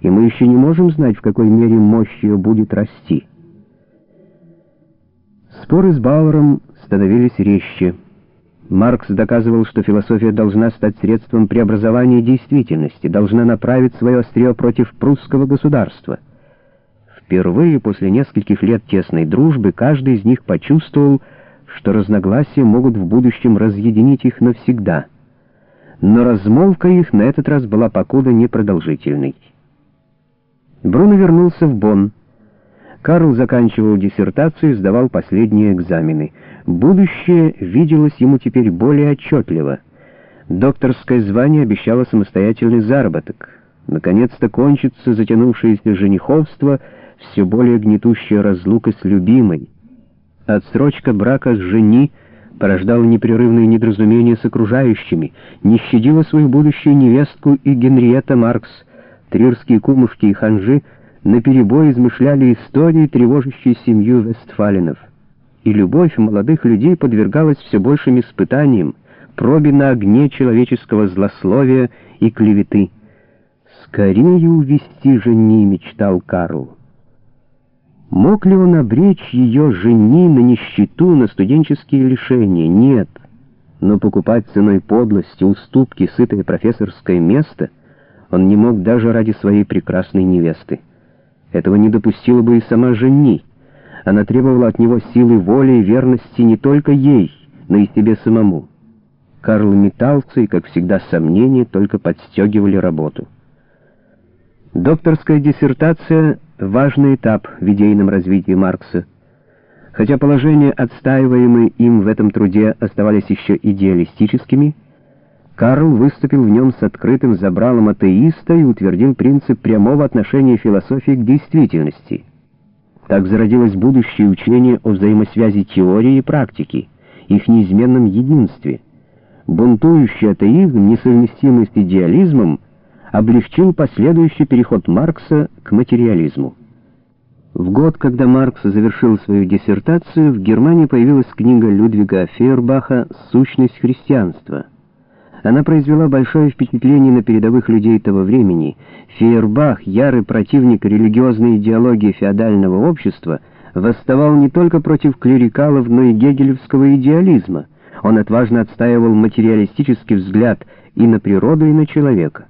и мы еще не можем знать, в какой мере мощь ее будет расти. Споры с Бауэром становились резче. Маркс доказывал, что философия должна стать средством преобразования действительности, должна направить свое острие против прусского государства. Впервые после нескольких лет тесной дружбы каждый из них почувствовал, что разногласия могут в будущем разъединить их навсегда. Но размолвка их на этот раз была покуда непродолжительной. Бруно вернулся в Бонн. Карл заканчивал диссертацию сдавал последние экзамены. Будущее виделось ему теперь более отчетливо. Докторское звание обещало самостоятельный заработок. Наконец-то кончится затянувшееся жениховство, все более гнетущая разлука с любимой. Отсрочка брака с жени порождала непрерывные недоразумения с окружающими, не щадила свою будущую невестку и Генриетта Маркс. Трирские кумушки и ханжи наперебой измышляли истории, тревожащие семью Вестфалинов. И любовь молодых людей подвергалась все большим испытаниям, пробе на огне человеческого злословия и клеветы. «Скорее увести жени», — мечтал Карл. Мог ли он обречь ее жени на нищету, на студенческие лишения? Нет. Но покупать ценой подлости, уступки, сытое профессорское место он не мог даже ради своей прекрасной невесты. Этого не допустила бы и сама жени. Она требовала от него силы воли и верности не только ей, но и себе самому. Карл метался, и, как всегда, сомнения только подстегивали работу. Докторская диссертация — важный этап в идейном развитии Маркса. Хотя положения, отстаиваемые им в этом труде, оставались еще идеалистическими, Карл выступил в нем с открытым забралом атеиста и утвердил принцип прямого отношения философии к действительности. Так зародилось будущее учение о взаимосвязи теории и практики, их неизменном единстве. Бунтующий атеизм, несовместимый с идеализмом, облегчил последующий переход Маркса к материализму. В год, когда Маркс завершил свою диссертацию, в Германии появилась книга Людвига Фейербаха «Сущность христианства». Она произвела большое впечатление на передовых людей того времени. Фейербах, ярый противник религиозной идеологии феодального общества, восставал не только против клерикалов, но и гегелевского идеализма. Он отважно отстаивал материалистический взгляд и на природу, и на человека.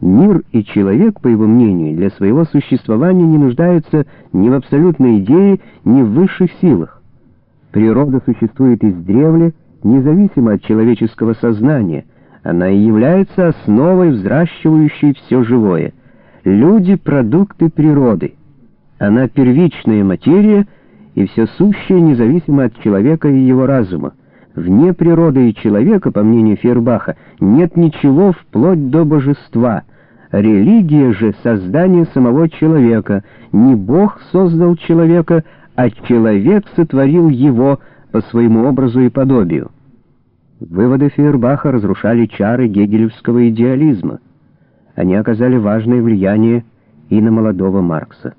Мир и человек, по его мнению, для своего существования не нуждаются ни в абсолютной идее, ни в высших силах. Природа существует издревле, независимо от человеческого сознания. Она и является основой, взращивающей все живое. Люди — продукты природы. Она первичная материя, и все сущее независимо от человека и его разума. Вне природы и человека, по мнению Фербаха, нет ничего вплоть до божества. Религия же — создание самого человека. Не Бог создал человека, а человек сотворил его по своему образу и подобию. Выводы Фейербаха разрушали чары гегелевского идеализма. Они оказали важное влияние и на молодого Маркса.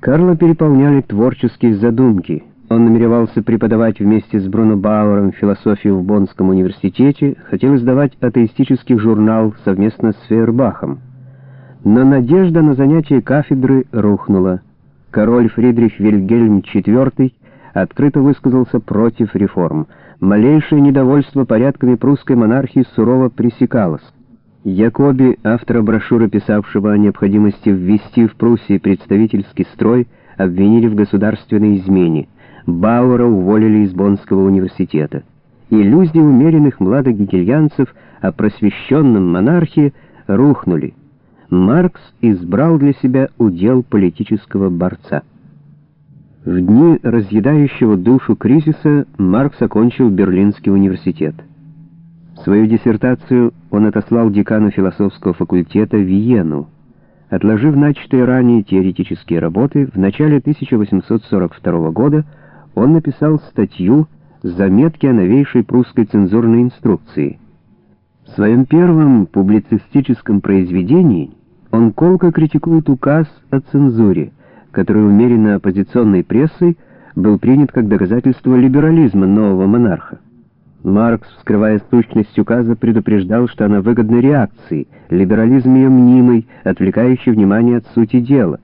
Карла переполняли творческие задумки — он намеревался преподавать вместе с Бруно Бауэром философию в Боннском университете, хотел издавать атеистический журнал совместно с Фейербахом. Но надежда на занятие кафедры рухнула. Король Фридрих Вильгельм IV открыто высказался против реформ. Малейшее недовольство порядками прусской монархии сурово пресекалось. Якоби, автора брошюры, писавшего о необходимости ввести в Пруссии представительский строй, обвинили в государственной измене. Бауэра уволили из Боннского университета. Иллюзии умеренных младогегельянцев о просвещенном монархии рухнули. Маркс избрал для себя удел политического борца. В дни разъедающего душу кризиса Маркс окончил Берлинский университет. Свою диссертацию он отослал декану философского факультета Виену. Отложив начатые ранее теоретические работы, в начале 1842 года он написал статью «Заметки о новейшей прусской цензурной инструкции». В своем первом публицистическом произведении он колко критикует указ о цензуре, который умеренно оппозиционной прессой был принят как доказательство либерализма нового монарха. Маркс, вскрывая сущность указа, предупреждал, что она выгодна реакции, либерализм ее мнимый, отвлекающий внимание от сути дела.